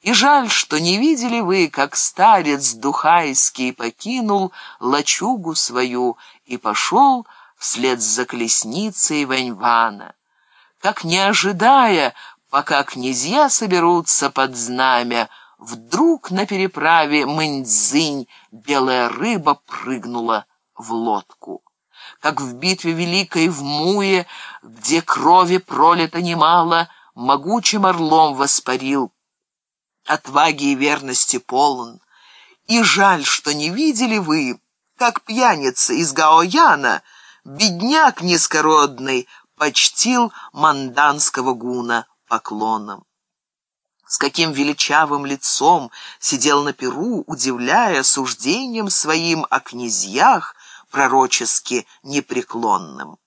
И жаль, что не видели вы, как старец Духайский покинул лачугу свою и пошел вслед за колесницей Ваньвана. Как не ожидая, пока князья соберутся под знамя, вдруг на переправе Мэньцзинь белая рыба прыгнула в лодку. Как в битве великой в Муе, где крови пролито немало, могучим орлом воспарил отваги и верности полон. И жаль, что не видели вы, как пьяница из Гаояна, бедняк низкородный, почтил манданского гуна поклоном. С каким величавым лицом сидел на перу, удивляя суждением своим о князьях, пророчески непреклонным.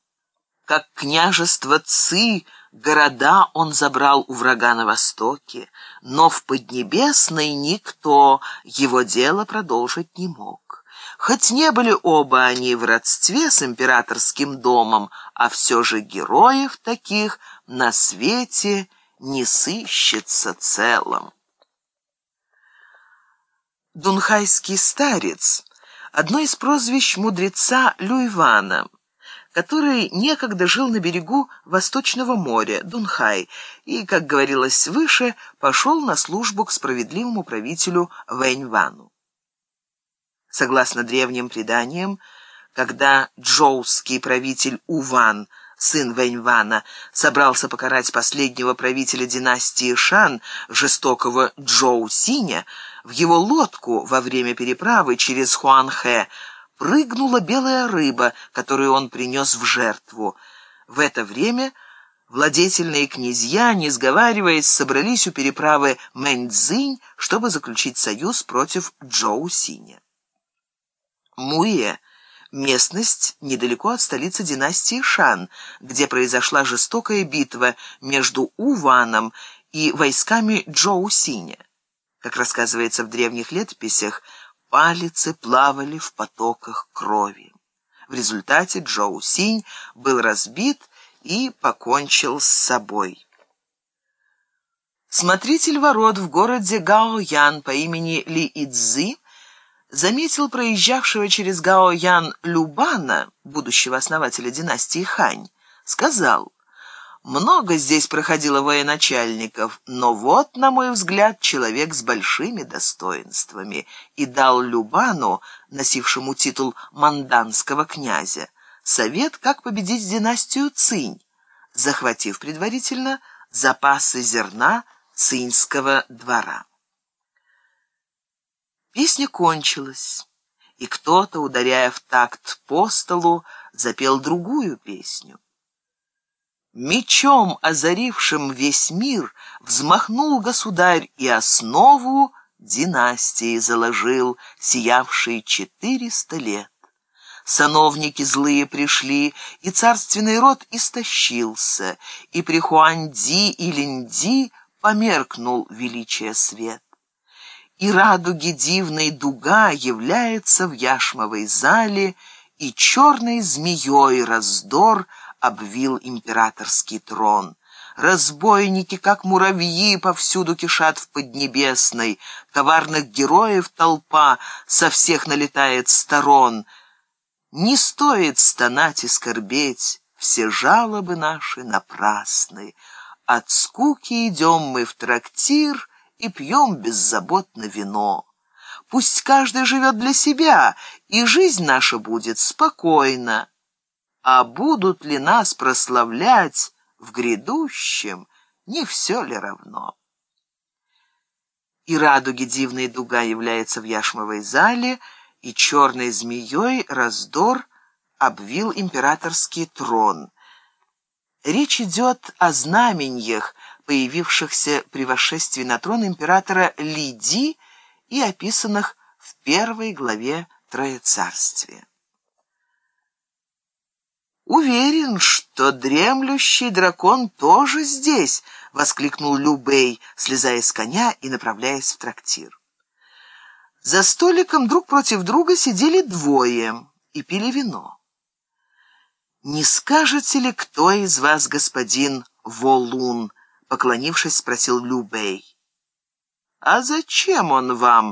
Как княжество Ци Города он забрал у врага на востоке, но в Поднебесной никто его дело продолжить не мог. Хоть не были оба они в родстве с императорским домом, а все же героев таких на свете не сыщется целым. Дунхайский старец — одно из прозвищ мудреца Люйвана — который некогда жил на берегу Восточного моря, Дунхай, и, как говорилось выше, пошел на службу к справедливому правителю Вэньвану. Согласно древним преданиям, когда джоуский правитель Уван, сын Вэньвана, собрался покарать последнего правителя династии Шан, жестокого Джоу Синя, в его лодку во время переправы через Хуанхэ прыгнула белая рыба, которую он принес в жертву. В это время владетельные князья, не сговариваясь, собрались у переправы Мэньцзинь, чтобы заключить союз против Джоу Синя. Муэ — местность недалеко от столицы династии Шан, где произошла жестокая битва междуУваном и войсками Джоу Синя. Как рассказывается в древних летописях, палицы плавали в потоках крови. В результате Джоу Синь был разбит и покончил с собой. Смотритель ворот в городе Гаоян по имени Ли Идзи заметил проезжавшего через Гаоян Любана, будущего основателя династии Хань, сказал много здесь проходило военачальников, но вот, на мой взгляд, человек с большими достоинствами и дал Любану, носившему титул манданского князя, совет, как победить династию Цинь, захватив предварительно запасы зерна цинского двора. Песня кончилась, и кто-то, ударяя в такт по столу, запел другую песню. Мечом, озарившим весь мир, взмахнул государь и основу династии заложил, сиявшей четыреста лет. Сановники злые пришли, и царственный род истощился, и при Хуанди и Линди померкнул величие свет. И радуги дивной дуга является в яшмовой зале, и черной змеей раздор — обвил императорский трон. Разбойники, как муравьи, повсюду кишат в Поднебесной, коварных героев толпа со всех налетает сторон. Не стоит стонать и скорбеть, все жалобы наши напрасны. От скуки идем мы в трактир и пьем беззаботно вино. Пусть каждый живет для себя, и жизнь наша будет спокойна а будут ли нас прославлять в грядущем, не все ли равно? И радуги дивной дуга является в яшмовой зале, и черной змеей раздор обвил императорский трон. Речь идет о знаменьях, появившихся при восшествии на трон императора Лиди и описанных в первой главе Троецарствия. «Уверен, что дремлющий дракон тоже здесь!» — воскликнул Любей, слезая с коня и направляясь в трактир. За столиком друг против друга сидели двое и пили вино. «Не скажете ли, кто из вас господин Волун?» — поклонившись, спросил Любей. «А зачем он вам?»